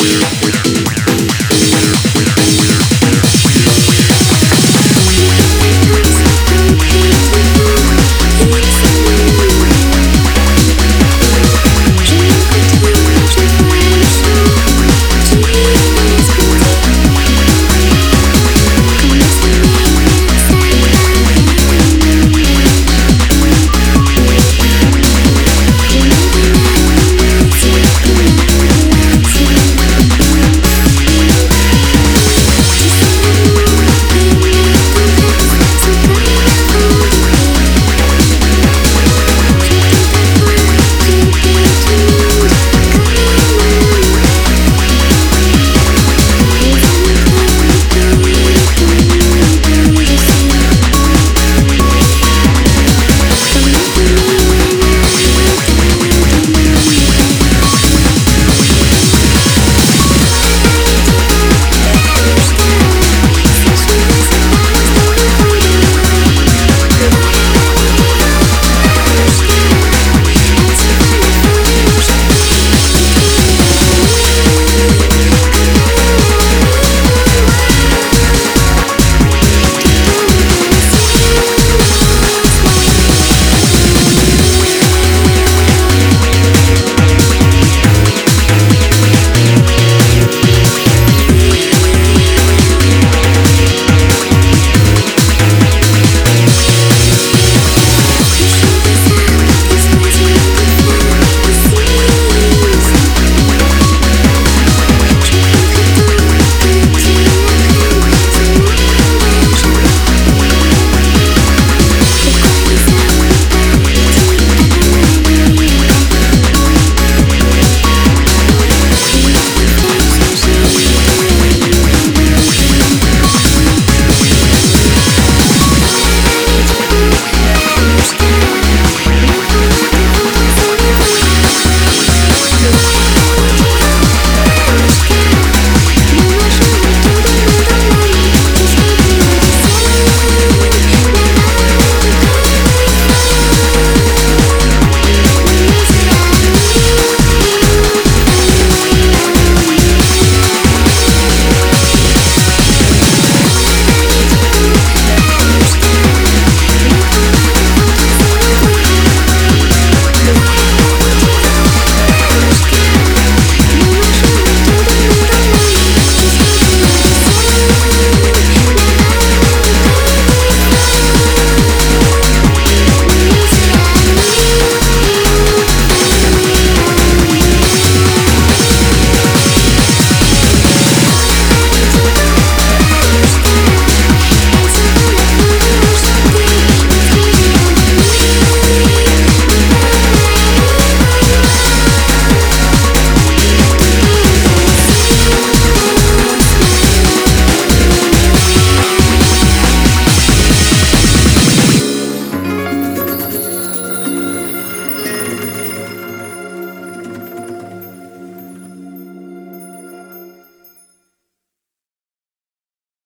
We're